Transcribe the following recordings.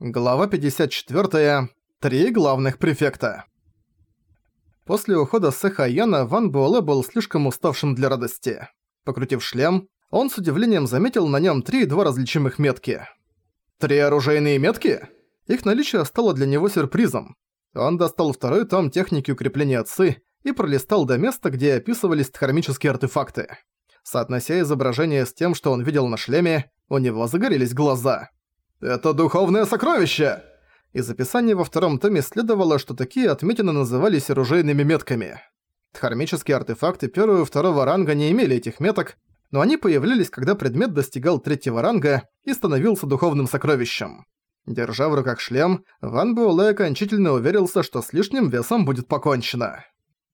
Глава 54. Три главных префекта. После ухода Сэха Ван Буэлэ был слишком уставшим для радости. Покрутив шлем, он с удивлением заметил на нем три два различимых метки. Три оружейные метки? Их наличие стало для него сюрпризом. Он достал второй том техники укрепления отцы и пролистал до места, где описывались тхармические артефакты. Соотнося изображение с тем, что он видел на шлеме, у него загорелись глаза. «Это духовное сокровище!» Из описания во втором томе следовало, что такие отметины назывались оружейными метками. Дхармические артефакты первого и второго ранга не имели этих меток, но они появлялись, когда предмет достигал третьего ранга и становился духовным сокровищем. Держа в руках шлем, Ван Буэлэ окончательно уверился, что с лишним весом будет покончено.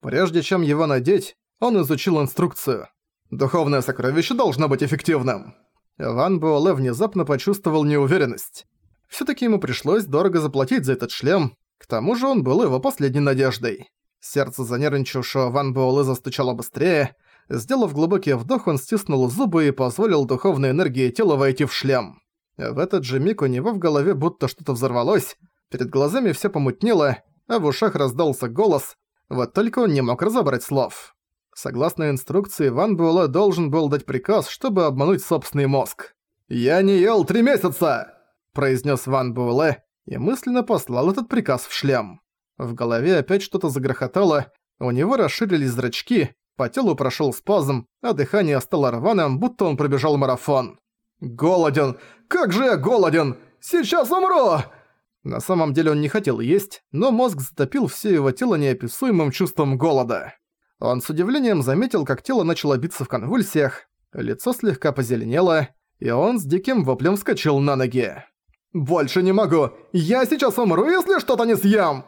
Прежде чем его надеть, он изучил инструкцию. «Духовное сокровище должно быть эффективным». Ван Буэлэ внезапно почувствовал неуверенность. Все-таки ему пришлось дорого заплатить за этот шлем, к тому же он был его последней надеждой. Сердце занервничавшего Ван Буэлэ застучало быстрее. Сделав глубокий вдох, он стиснул зубы и позволил духовной энергии тела войти в шлем. В этот же миг у него в голове будто что-то взорвалось, перед глазами все помутнело, а в ушах раздался голос, вот только он не мог разобрать слов. Согласно инструкции, Ван Буэлэ должен был дать приказ, чтобы обмануть собственный мозг. «Я не ел три месяца!» – произнес Ван Буэлэ и мысленно послал этот приказ в шлем. В голове опять что-то загрохотало, у него расширились зрачки, по телу прошел спазм, а дыхание стало рваным, будто он пробежал марафон. «Голоден! Как же я голоден! Сейчас умру!» На самом деле он не хотел есть, но мозг затопил все его тело неописуемым чувством голода. Он с удивлением заметил, как тело начало биться в конвульсиях, лицо слегка позеленело, и он с диким воплем вскочил на ноги. «Больше не могу! Я сейчас умру, если что-то не съем!»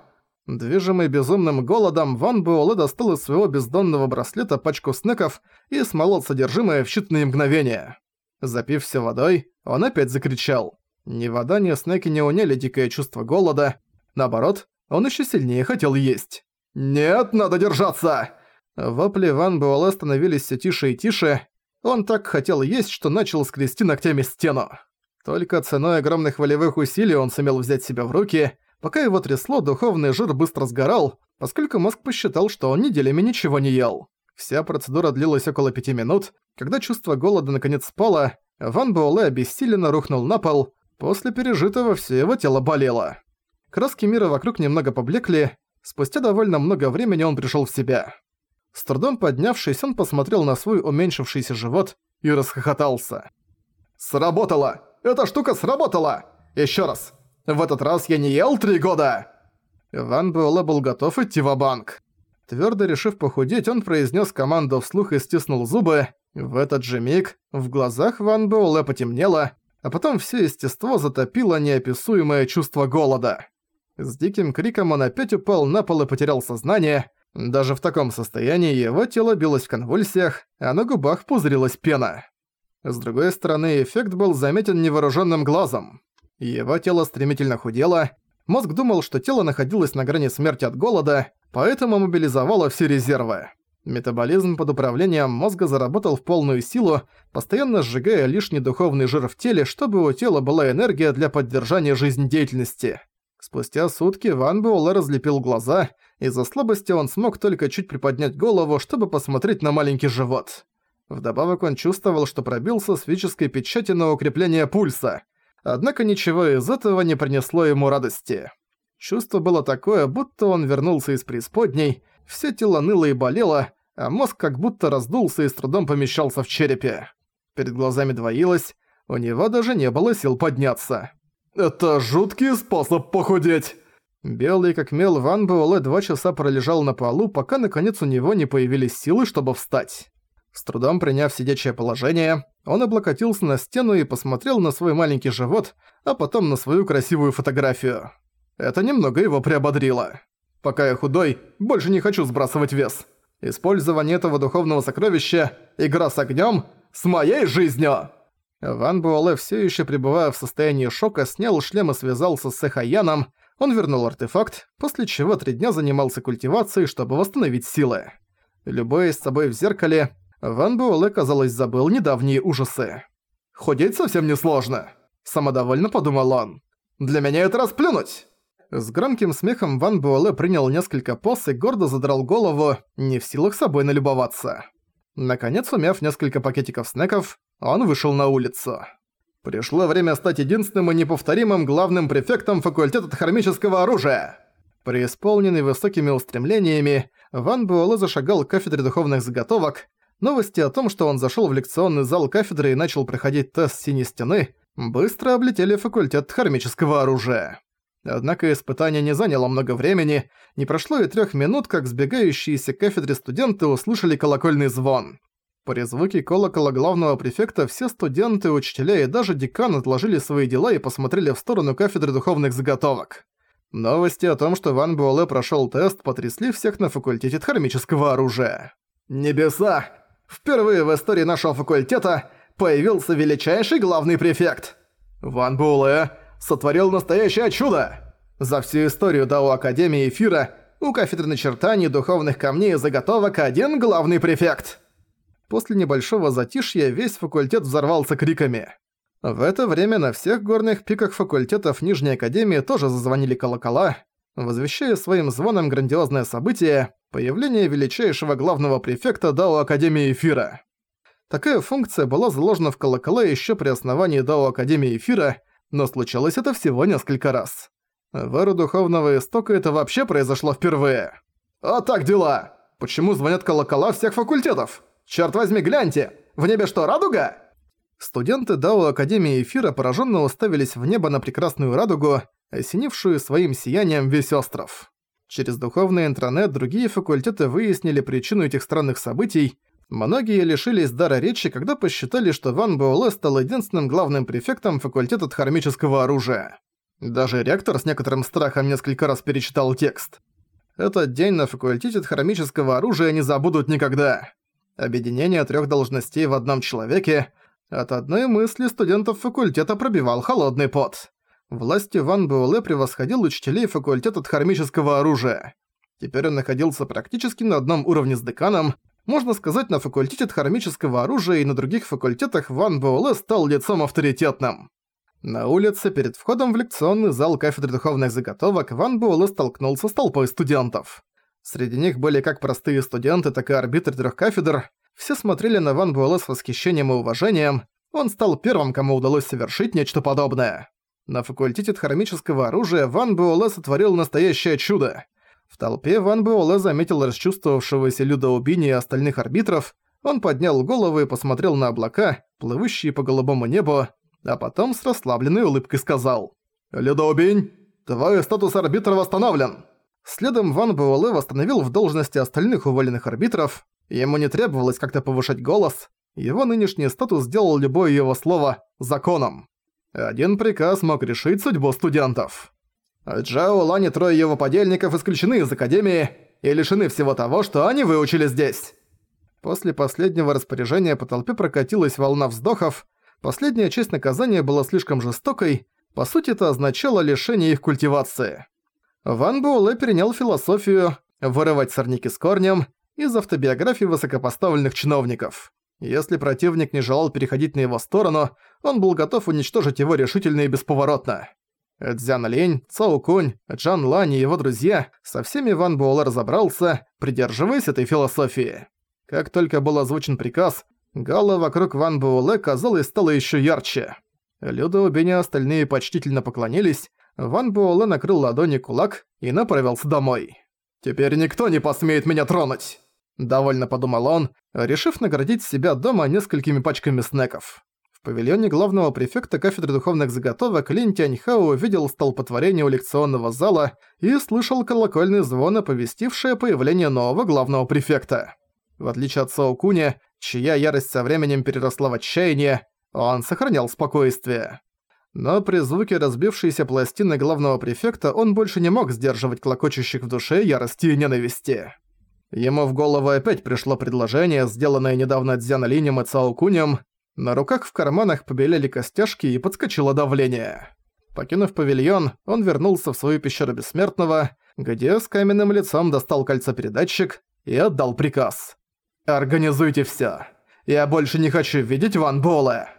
Движимый безумным голодом, Ван Буэлэ достал из своего бездонного браслета пачку снеков и смолол содержимое в считанные мгновения. Запив все водой, он опять закричал. Ни вода, ни снеки не уняли дикое чувство голода. Наоборот, он еще сильнее хотел есть. «Нет, надо держаться!» Вопли Ван Буэлэ становились все тише и тише. Он так хотел есть, что начал скрести ногтями стену. Только ценой огромных волевых усилий он сумел взять себя в руки. Пока его трясло, духовный жир быстро сгорал, поскольку мозг посчитал, что он неделями ничего не ел. Вся процедура длилась около пяти минут. Когда чувство голода наконец спало, Ван Буэлэ обессиленно рухнул на пол. После пережитого все его тело болело. Краски мира вокруг немного поблекли. Спустя довольно много времени он пришел в себя. С трудом поднявшись, он посмотрел на свой уменьшившийся живот и расхохотался. «Сработало! Эта штука сработала! Ещё раз! В этот раз я не ел три года!» Ван Буэлэ был готов идти в банк Твёрдо решив похудеть, он произнёс команду вслух и стиснул зубы. В этот же миг в глазах Ван Буэлэ потемнело, а потом всё естество затопило неописуемое чувство голода. С диким криком он опять упал на пол и потерял сознание, даже в таком состоянии его тело билось в конвульсиях, а на губах пузырилась пена. С другой стороны, эффект был заметен невооруженным глазом. Его тело стремительно худело, мозг думал, что тело находилось на грани смерти от голода, поэтому мобилизовало все резервы. Метаболизм под управлением мозга заработал в полную силу, постоянно сжигая лишний духовный жир в теле, чтобы у тела была энергия для поддержания жизнедеятельности. Спустя сутки Ван Буэлэ разлепил глаза – из-за слабости он смог только чуть приподнять голову, чтобы посмотреть на маленький живот. Вдобавок он чувствовал, что пробился с свеческой печати на укрепление пульса. Однако ничего из этого не принесло ему радости. Чувство было такое, будто он вернулся из преисподней, все тело ныло и болело, а мозг как будто раздулся и с трудом помещался в черепе. Перед глазами двоилось, у него даже не было сил подняться. «Это жуткий способ похудеть!» Белый как мел Ван Буэлэ два часа пролежал на полу, пока наконец у него не появились силы, чтобы встать. С трудом приняв сидячее положение, он облокотился на стену и посмотрел на свой маленький живот, а потом на свою красивую фотографию. Это немного его приободрило. «Пока я худой, больше не хочу сбрасывать вес. Использование этого духовного сокровища – игра с огнем с моей жизнью!» Ван Буэлэ, все еще пребывая в состоянии шока, снял шлем и связался с Эхаяном, он вернул артефакт, после чего три дня занимался культивацией, чтобы восстановить силы. Любое с собой в зеркале, Ван Буэлэ, казалось, забыл недавние ужасы. Ходить совсем несложно», – самодовольно подумал он. «Для меня это расплюнуть!» С громким смехом Ван Буэлэ принял несколько поз и гордо задрал голову, не в силах собой налюбоваться. Наконец, умяв несколько пакетиков снеков, он вышел на улицу. Пришло время стать единственным и неповторимым главным префектом факультета хромического оружия. Преисполненный высокими устремлениями, Ван Буэлэ зашагал к кафедре духовных заготовок. Новости о том, что он зашел в лекционный зал кафедры и начал проходить тест синей стены, быстро облетели факультет хромического оружия. Однако испытание не заняло много времени, не прошло и трех минут, как сбегающиеся к кафедре студенты услышали колокольный звон. При звуке колокола главного префекта все студенты, учителя и даже декан отложили свои дела и посмотрели в сторону кафедры духовных заготовок. Новости о том, что Ван Буэлэ прошёл тест, потрясли всех на факультете дхармического оружия. «Небеса! Впервые в истории нашего факультета появился величайший главный префект! Ван Буэлэ сотворил настоящее чудо! За всю историю Дао Академии Эфира у кафедры начертаний духовных камней и заготовок один главный префект!» После небольшого затишья весь факультет взорвался криками. В это время на всех горных пиках факультетов Нижней Академии тоже зазвонили колокола, возвещая своим звоном грандиозное событие – появление величайшего главного префекта Дао Академии Эфира. Такая функция была заложена в колокола еще при основании Дао Академии Эфира, но случилось это всего несколько раз. В эру Духовного Истока это вообще произошло впервые. «А так дела! Почему звонят колокола всех факультетов?» Черт возьми, гляньте! В небе что, радуга?» Студенты Дао Академии Эфира пораженно уставились в небо на прекрасную радугу, осенившую своим сиянием весь остров. Через духовный интернет другие факультеты выяснили причину этих странных событий. Многие лишились дара речи, когда посчитали, что Ван Буэлэ стал единственным главным префектом факультета дхармического оружия. Даже ректор с некоторым страхом несколько раз перечитал текст. «Этот день на факультете дхармического оружия не забудут никогда объединение трех должностей в одном человеке, от одной мысли студентов факультета пробивал холодный пот. Власть Ван Буэлэ превосходил учителей факультета хармического оружия. Теперь он находился практически на одном уровне с деканом, можно сказать, на факультете хармического оружия и на других факультетах Ван Буэлэ стал лицом авторитетным. На улице, перед входом в лекционный зал кафедры духовных заготовок, Ван Буэлэ столкнулся с толпой студентов. Среди них были как простые студенты, так и арбитры трех кафедр. Все смотрели на Ван Буэлэ с восхищением и уважением. Он стал первым, кому удалось совершить нечто подобное. На факультете хромического оружия Ван Буэлэ сотворил настоящее чудо. В толпе Ван Буэлэ заметил расчувствовавшегося Люда Убини и остальных арбитров. Он поднял голову и посмотрел на облака, плывущие по голубому небу, а потом с расслабленной улыбкой сказал «Люда твой статус арбитра восстановлен!» Следом Ван Буэлэ восстановил в должности остальных уволенных арбитров, ему не требовалось как-то повышать голос, его нынешний статус сделал любое его слово «законом». Один приказ мог решить судьбу студентов. Джао Лань и трое его подельников исключены из Академии и лишены всего того, что они выучили здесь. После последнего распоряжения по толпе прокатилась волна вздохов, последняя часть наказания была слишком жестокой, по сути это означало лишение их культивации. Ван Буэлэ перенял философию «вырывать сорняки с корнем» из автобиографии высокопоставленных чиновников. Если противник не желал переходить на его сторону, он был готов уничтожить его решительно и бесповоротно. Дзян Лень, Цао Кунь, Джан Лань и его друзья со всеми Ван Буэлэ разобрался, придерживаясь этой философии. Как только был озвучен приказ, гала вокруг Ван Буэлэ, казалось, стала еще ярче. Людоубиня остальные почтительно поклонились, Ван Буэлэ накрыл ладони кулак и направился домой. «Теперь никто не посмеет меня тронуть!» Довольно подумал он, решив наградить себя дома несколькими пачками снеков. В павильоне главного префекта кафедры духовных заготовок Лин Тяньхао увидел столпотворение у лекционного зала и слышал колокольный звон, оповестивший о появлении нового главного префекта. В отличие от Сао чья ярость со временем переросла в отчаяние, он сохранял спокойствие. Но при звуке разбившейся пластины главного префекта он больше не мог сдерживать клокочущих в душе ярости и ненависти. Ему в голову опять пришло предложение, сделанное недавно Дзяна Линем и Цао Кунем. На руках в карманах побелели костяшки и подскочило давление. Покинув павильон, он вернулся в свою пещеру Бессмертного, где с каменным лицом достал кольцо-передатчик и отдал приказ. «Организуйте всё. Я больше не хочу видеть Ван Бола!»